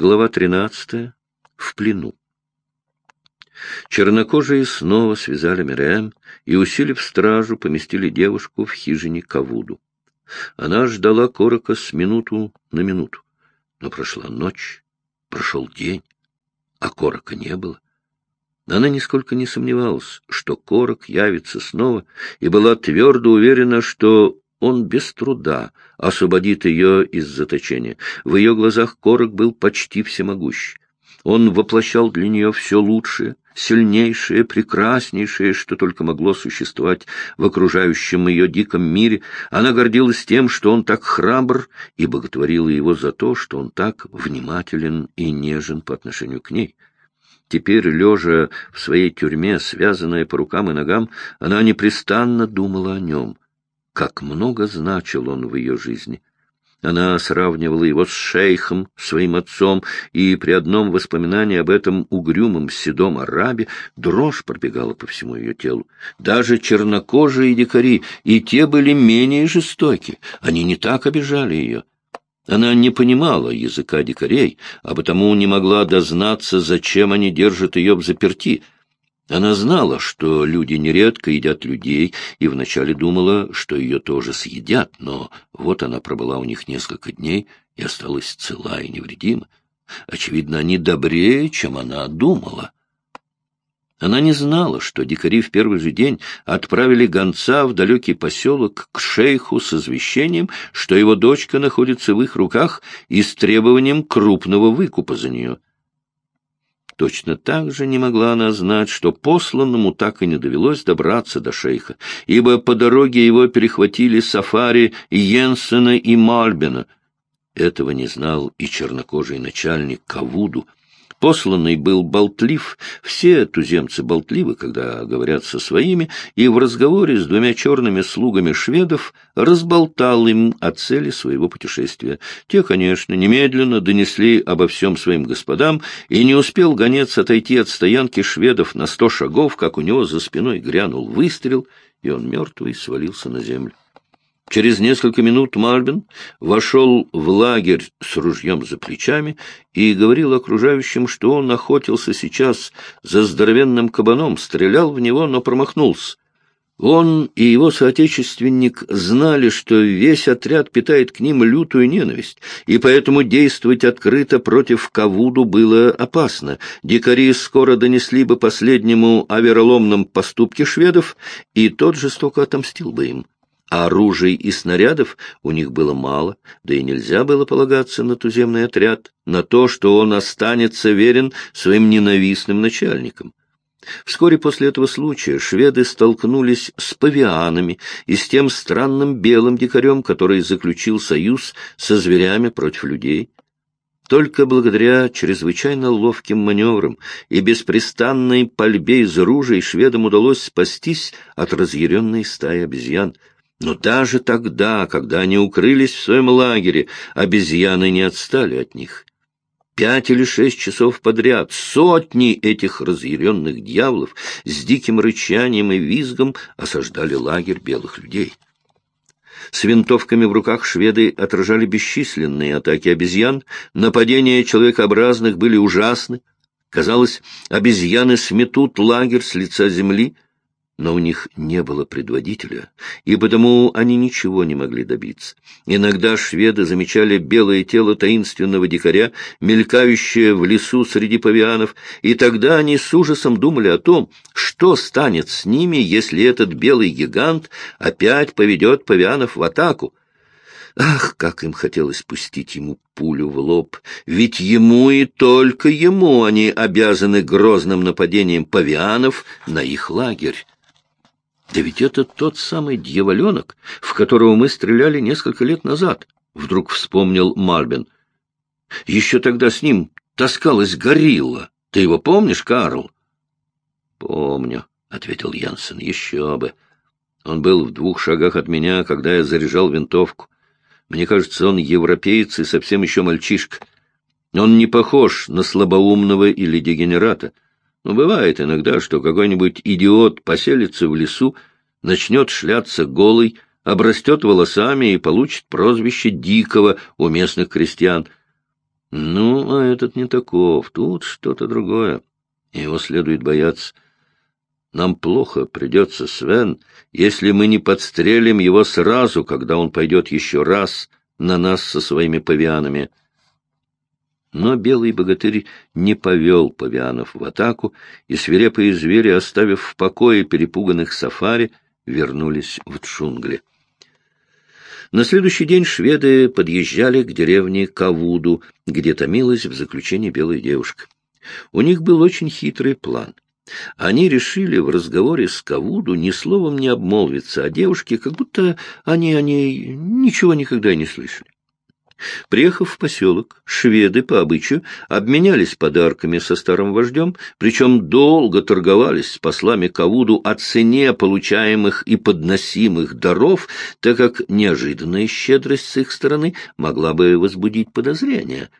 Глава 13. В плену. Чернокожие снова связали Мириам и, усилив стражу, поместили девушку в хижине Кавуду. Она ждала Корока с минуту на минуту. Но прошла ночь, прошел день, а Корока не было. Она нисколько не сомневалась, что Корок явится снова, и была твердо уверена, что он без труда освободит ее из заточения. В ее глазах Корок был почти всемогущ. Он воплощал для нее все лучшее, сильнейшее, прекраснейшее, что только могло существовать в окружающем ее диком мире. Она гордилась тем, что он так храбр, и боготворила его за то, что он так внимателен и нежен по отношению к ней. Теперь, лежа в своей тюрьме, связанная по рукам и ногам, она непрестанно думала о нем — как много значил он в ее жизни. Она сравнивала его с шейхом, своим отцом, и при одном воспоминании об этом угрюмом седом арабе дрожь пробегала по всему ее телу. Даже чернокожие дикари, и те были менее жестоки, они не так обижали ее. Она не понимала языка дикарей, а потому не могла дознаться, зачем они держат ее в заперти — она знала, что люди нередко едят людей, и вначале думала, что ее тоже съедят, но вот она пробыла у них несколько дней и осталась цела и невредима. Очевидно, они добрее, чем она думала. Она не знала, что дикари в первый же день отправили гонца в далекий поселок к шейху с извещением, что его дочка находится в их руках и с требованием крупного выкупа за нее. Точно так же не могла она знать, что посланному так и не довелось добраться до шейха, ибо по дороге его перехватили сафари Йенсена и Мальбена. Этого не знал и чернокожий начальник Кавуду, Посланный был болтлив, все туземцы болтливы, когда говорят со своими, и в разговоре с двумя черными слугами шведов разболтал им о цели своего путешествия. Те, конечно, немедленно донесли обо всем своим господам, и не успел гонец отойти от стоянки шведов на сто шагов, как у него за спиной грянул выстрел, и он мертвый свалился на землю. Через несколько минут Мальбин вошел в лагерь с ружьем за плечами и говорил окружающим, что он охотился сейчас за здоровенным кабаном, стрелял в него, но промахнулся. Он и его соотечественник знали, что весь отряд питает к ним лютую ненависть, и поэтому действовать открыто против Кавуду было опасно. Дикари скоро донесли бы последнему о вероломном поступке шведов, и тот жестоко отомстил бы им а оружий и снарядов у них было мало, да и нельзя было полагаться на туземный отряд, на то, что он останется верен своим ненавистным начальникам. Вскоре после этого случая шведы столкнулись с павианами и с тем странным белым дикарем, который заключил союз со зверями против людей. Только благодаря чрезвычайно ловким маневрам и беспрестанной пальбе из ружей шведам удалось спастись от разъяренной стаи обезьян — но даже тогда, когда они укрылись в своем лагере, обезьяны не отстали от них. Пять или шесть часов подряд сотни этих разъяренных дьяволов с диким рычанием и визгом осаждали лагерь белых людей. С винтовками в руках шведы отражали бесчисленные атаки обезьян, нападения человекообразных были ужасны. Казалось, обезьяны сметут лагерь с лица земли — но у них не было предводителя, и потому они ничего не могли добиться. Иногда шведы замечали белое тело таинственного дикаря, мелькающее в лесу среди павианов, и тогда они с ужасом думали о том, что станет с ними, если этот белый гигант опять поведет павианов в атаку. Ах, как им хотелось пустить ему пулю в лоб! Ведь ему и только ему они обязаны грозным нападением павианов на их лагерь. Да ведь это тот самый дьяволенок, в которого мы стреляли несколько лет назад, — вдруг вспомнил Мальбин. Еще тогда с ним таскалась горилла. Ты его помнишь, Карл? — Помню, — ответил Янсен, — еще бы. Он был в двух шагах от меня, когда я заряжал винтовку. Мне кажется, он европеец и совсем еще мальчишка. Он не похож на слабоумного или дегенерата. Но бывает иногда, что какой-нибудь идиот поселится в лесу, начнет шляться голый, обрастет волосами и получит прозвище Дикого у местных крестьян. Ну, а этот не таков, тут что-то другое. Его следует бояться. Нам плохо придется, Свен, если мы не подстрелим его сразу, когда он пойдет еще раз на нас со своими павианами. Но белый богатырь не повел павианов в атаку, и свирепые звери, оставив в покое перепуганных сафари, вернулись в джунгли. На следующий день шведы подъезжали к деревне Кавуду, где томилась в заключении белая девушка. У них был очень хитрый план. Они решили в разговоре с Кавуду ни словом не обмолвиться о девушке, как будто они о ней ничего никогда не слышали. Приехав в поселок, шведы по обычаю обменялись подарками со старым вождем, причем долго торговались с послами Кавуду о цене получаемых и подносимых даров, так как неожиданная щедрость с их стороны могла бы возбудить подозрения.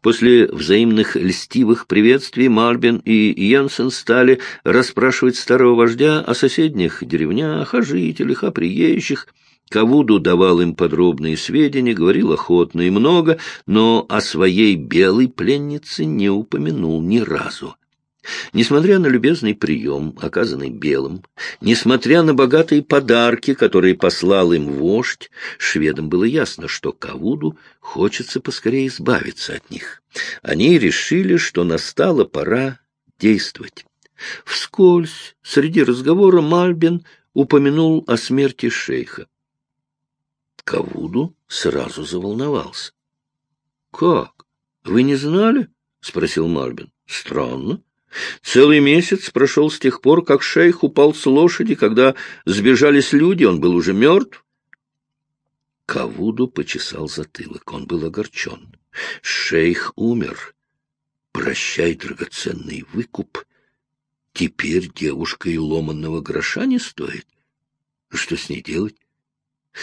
После взаимных льстивых приветствий Марбин и Йенсен стали расспрашивать старого вождя о соседних деревнях, о жителях, о приезжих — Кавуду давал им подробные сведения, говорил охотно и много, но о своей белой пленнице не упомянул ни разу. Несмотря на любезный прием, оказанный белым, несмотря на богатые подарки, которые послал им вождь, шведам было ясно, что Кавуду хочется поскорее избавиться от них. Они решили, что настала пора действовать. Вскользь, среди разговора, Мальбин упомянул о смерти шейха. Кавуду сразу заволновался. — Как? Вы не знали? — спросил Марбин. — Странно. Целый месяц прошел с тех пор, как шейх упал с лошади, когда сбежались люди, он был уже мертв. Кавуду почесал затылок, он был огорчен. Шейх умер. Прощай, драгоценный выкуп. Теперь девушка и ломанного гроша не стоит. Что с ней делать?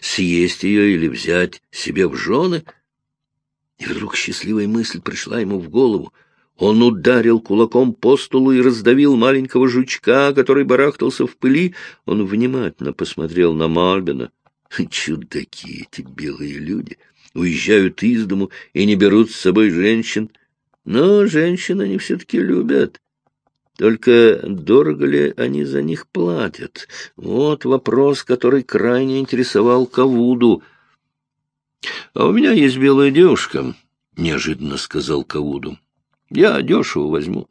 Съесть ее или взять себе в жены. И вдруг счастливая мысль пришла ему в голову. Он ударил кулаком по столу и раздавил маленького жучка, который барахтался в пыли. Он внимательно посмотрел на Мальбина. Чудаки эти белые люди! Уезжают из дому и не берут с собой женщин. Но женщин они все-таки любят. Только дорого ли они за них платят? Вот вопрос, который крайне интересовал Кавуду. — А у меня есть белая девушка, — неожиданно сказал Кавуду. — Я дешево возьму.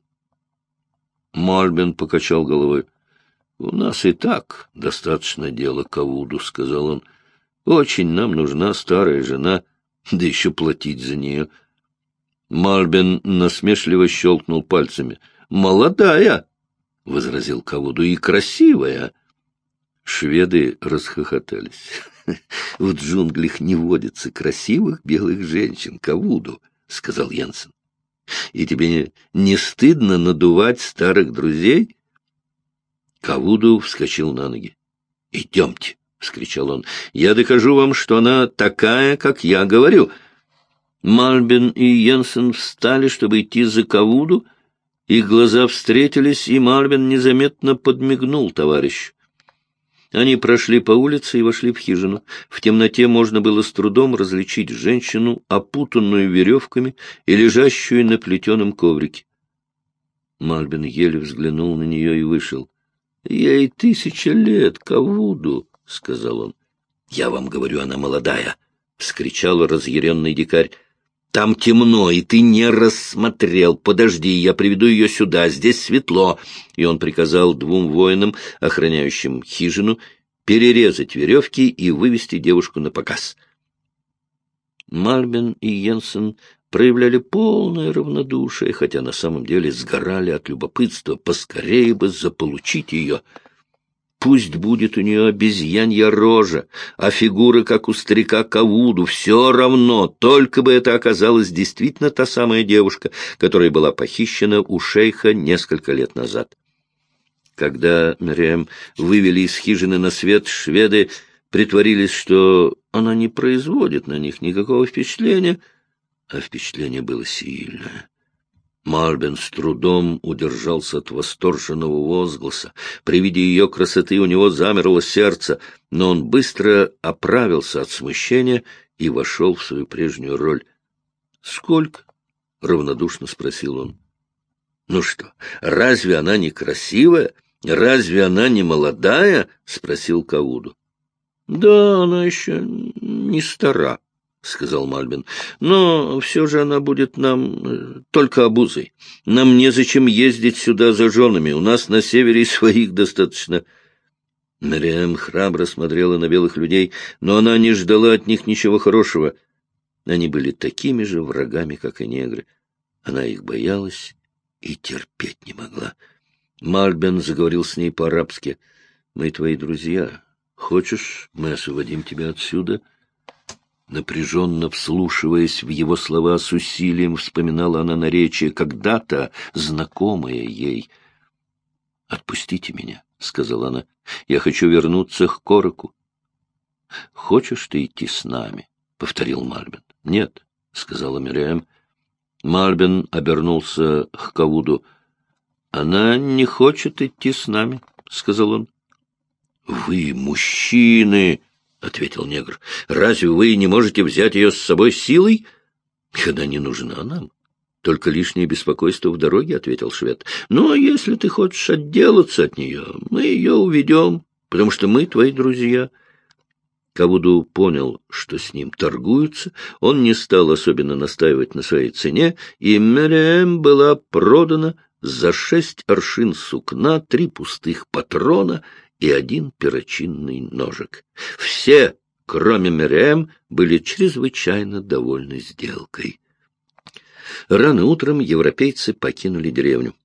Мальбин покачал головой. — У нас и так достаточно дела, Кавуду, — сказал он. — Очень нам нужна старая жена, да еще платить за нее. Мальбин насмешливо щелкнул пальцами — молодая, — возразил Кавуду, — и красивая. Шведы расхохотались. — В джунглях не водится красивых белых женщин, Кавуду, — сказал Янсен. — И тебе не стыдно надувать старых друзей? Кавуду вскочил на ноги. — Идемте, — вскричал он, — я докажу вам, что она такая, как я говорю. Мальбин и Йенсен встали, чтобы идти за Кавуду, — их глаза встретились, и Марвин незаметно подмигнул товарищ. Они прошли по улице и вошли в хижину. В темноте можно было с трудом различить женщину, опутанную веревками и лежащую на плетеном коврике. Мальбин еле взглянул на нее и вышел. — Ей тысяча лет, Кавуду, — сказал он. — Я вам говорю, она молодая, — вскричал разъяренный дикарь. Там темно, и ты не рассмотрел. Подожди, я приведу ее сюда, здесь светло. И он приказал двум воинам, охраняющим хижину, перерезать веревки и вывести девушку на показ. Мальбин и Йенсен проявляли полное равнодушие, хотя на самом деле сгорали от любопытства, поскорее бы заполучить ее — Пусть будет у нее обезьянья рожа, а фигура, как у старика Кавуду, все равно, только бы это оказалась действительно та самая девушка, которая была похищена у шейха несколько лет назад. Когда Мириам вывели из хижины на свет, шведы притворились, что она не производит на них никакого впечатления, а впечатление было сильное. Мальбин с трудом удержался от восторженного возгласа. При виде ее красоты у него замерло сердце, но он быстро оправился от смущения и вошел в свою прежнюю роль. — Сколько? — равнодушно спросил он. — Ну что, разве она не красивая? Разве она не молодая? — спросил Кауду. — Да, она еще не стара, — сказал Мальбин. — Но все же она будет нам э, только обузой. Нам незачем ездить сюда за женами. У нас на севере своих достаточно. Мариам храбро смотрела на белых людей, но она не ждала от них ничего хорошего. Они были такими же врагами, как и негры. Она их боялась и терпеть не могла. Мальбен заговорил с ней по-арабски. — Мы твои друзья. Хочешь, мы освободим тебя отсюда? — Напряженно вслушиваясь в его слова, с усилием вспоминала она наречие, когда-то знакомое ей. — Отпустите меня, — сказала она. — Я хочу вернуться к Короку. — Хочешь ты идти с нами? — повторил Мальбин. — Нет, — сказала Мириам. Мальбин обернулся к Кавуду. — Она не хочет идти с нами, — сказал он. — Вы, мужчины! — ответил негр. — Разве вы не можете взять ее с собой силой? — Когда не нужна нам. — Только лишнее беспокойство в дороге, — ответил швед. — а если ты хочешь отделаться от нее, мы ее уведем, потому что мы твои друзья. Кавуду понял, что с ним торгуются, он не стал особенно настаивать на своей цене, и Мериэм была продана за шесть аршин сукна, три пустых патрона и один перочинный ножик. Все, кроме Мерем, были чрезвычайно довольны сделкой. Рано утром европейцы покинули деревню.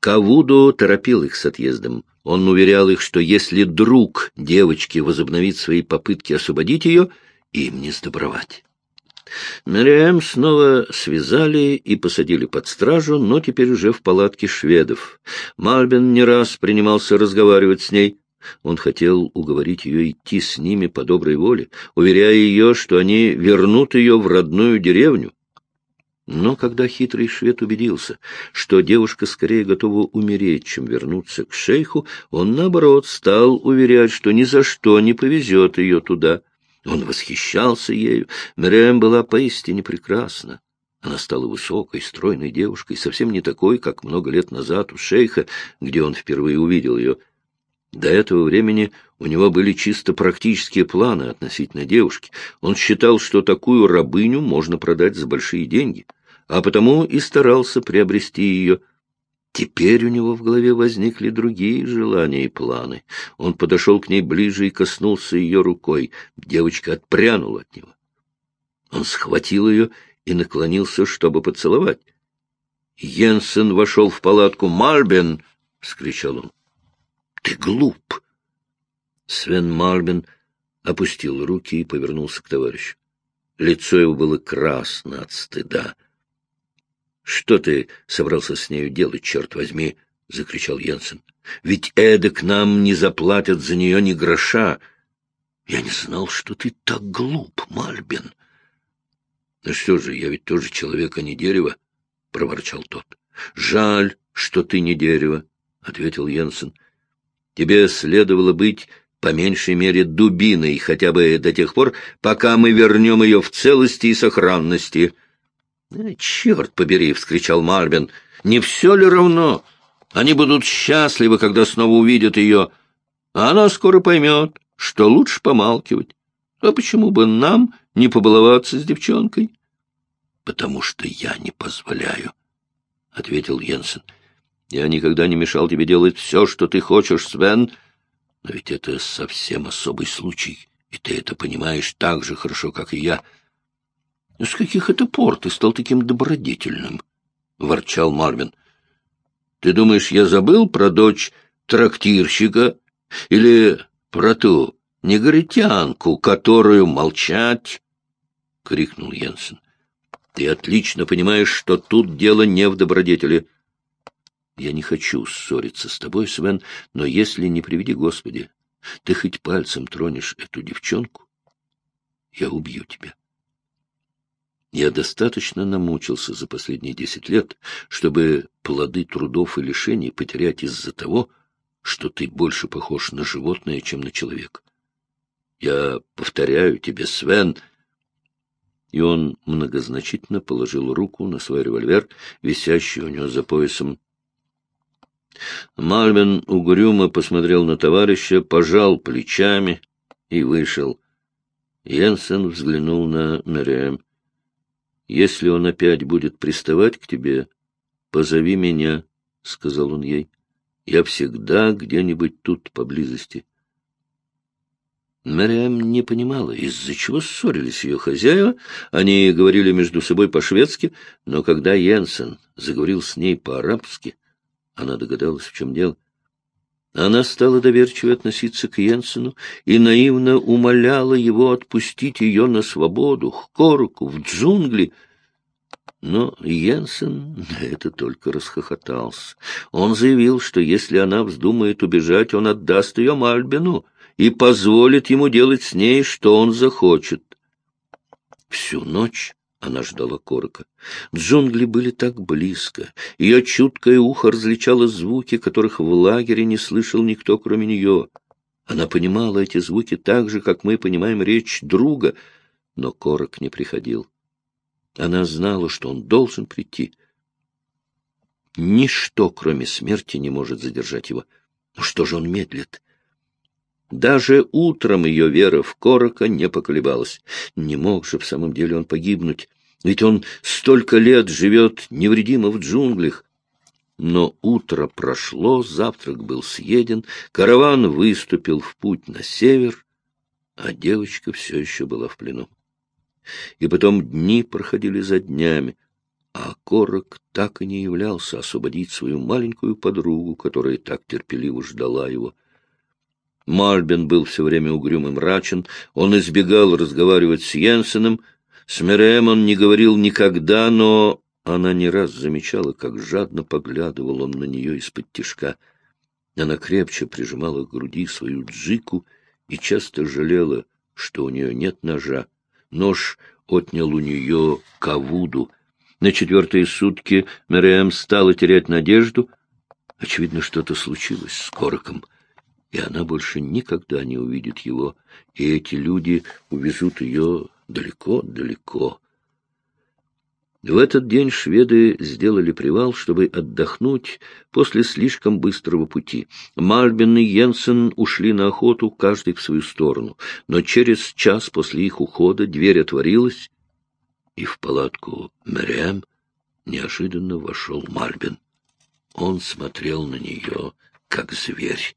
Кавуду торопил их с отъездом. Он уверял их, что если друг девочки возобновит свои попытки освободить ее, им не сдобровать. Мариам снова связали и посадили под стражу, но теперь уже в палатке шведов. Мальбин не раз принимался разговаривать с ней. Он хотел уговорить ее идти с ними по доброй воле, уверяя ее, что они вернут ее в родную деревню. Но когда хитрый швед убедился, что девушка скорее готова умереть, чем вернуться к шейху, он, наоборот, стал уверять, что ни за что не повезет ее туда. Он восхищался ею. Мирэм была поистине прекрасна. Она стала высокой, стройной девушкой, совсем не такой, как много лет назад у шейха, где он впервые увидел ее — до этого времени у него были чисто практические планы относительно девушки. Он считал, что такую рабыню можно продать за большие деньги, а потому и старался приобрести ее. Теперь у него в голове возникли другие желания и планы. Он подошел к ней ближе и коснулся ее рукой. Девочка отпрянула от него. Он схватил ее и наклонился, чтобы поцеловать. Йенсен вошел в палатку. «Марбен!» — скричал он. Ты глуп. Свен Марбин опустил руки и повернулся к товарищу. Лицо его было красно от стыда. — Что ты собрался с нею делать, черт возьми? — закричал Йенсен. — Ведь эдак нам не заплатят за нее ни гроша. Я не знал, что ты так глуп, Мальбин. — Ну что же, я ведь тоже человек, а не дерево, — проворчал тот. — Жаль, что ты не дерево, — ответил Йенсен. Тебе следовало быть по меньшей мере дубиной, хотя бы до тех пор, пока мы вернем ее в целости и сохранности. «Э, — Черт побери! — вскричал Марбин. — Не все ли равно? Они будут счастливы, когда снова увидят ее. А она скоро поймет, что лучше помалкивать. А почему бы нам не побаловаться с девчонкой? — Потому что я не позволяю, — ответил Йенсен. — я никогда не мешал тебе делать все, что ты хочешь, Свен. Но ведь это совсем особый случай, и ты это понимаешь так же хорошо, как и я. — С каких это пор ты стал таким добродетельным? — ворчал Марвин. — Ты думаешь, я забыл про дочь трактирщика или про ту негритянку, которую молчать? — крикнул Йенсен. — Ты отлично понимаешь, что тут дело не в добродетели. Я не хочу ссориться с тобой, Свен, но если, не приведи Господи, ты хоть пальцем тронешь эту девчонку, я убью тебя. Я достаточно намучился за последние десять лет, чтобы плоды трудов и лишений потерять из-за того, что ты больше похож на животное, чем на человека. Я повторяю тебе, Свен, и он многозначительно положил руку на свой револьвер, висящий у него за поясом. Мальвин угрюмо посмотрел на товарища, пожал плечами и вышел. Йенсен взглянул на Мэриэм. — Если он опять будет приставать к тебе, позови меня, — сказал он ей. — Я всегда где-нибудь тут поблизости. Мэриэм не понимала, из-за чего ссорились ее хозяева. Они говорили между собой по-шведски, но когда Йенсен заговорил с ней по-арабски, она догадалась, в чем дело. Она стала доверчиво относиться к Йенсену и наивно умоляла его отпустить ее на свободу, к Короку, в джунгли. Но Йенсен на это только расхохотался. Он заявил, что если она вздумает убежать, он отдаст ее Мальбину и позволит ему делать с ней, что он захочет. Всю ночь она ждала Корока. Джунгли были так близко. Ее чуткое ухо различало звуки, которых в лагере не слышал никто, кроме нее. Она понимала эти звуки так же, как мы понимаем речь друга, но Корок не приходил. Она знала, что он должен прийти. Ничто, кроме смерти, не может задержать его. Но что же он медлит? Даже утром ее вера в Корока не поколебалась. Не мог же в самом деле он погибнуть, ведь он столько лет живет невредимо в джунглях. Но утро прошло, завтрак был съеден, караван выступил в путь на север, а девочка все еще была в плену. И потом дни проходили за днями, а Корок так и не являлся освободить свою маленькую подругу, которая так терпеливо ждала его. Мальбин был все время угрюм и мрачен, он избегал разговаривать с Йенсеном, с Мирэм он не говорил никогда, но она не раз замечала, как жадно поглядывал он на нее из-под тишка. Она крепче прижимала к груди свою джику и часто жалела, что у нее нет ножа. Нож отнял у нее кавуду. На четвертые сутки Мирэм стала терять надежду. Очевидно, что-то случилось с Короком и она больше никогда не увидит его, и эти люди увезут ее далеко-далеко. В этот день шведы сделали привал, чтобы отдохнуть после слишком быстрого пути. Мальбин и Йенсен ушли на охоту, каждый в свою сторону, но через час после их ухода дверь отворилась, и в палатку Мэриэм неожиданно вошел Мальбин. Он смотрел на нее, как зверь.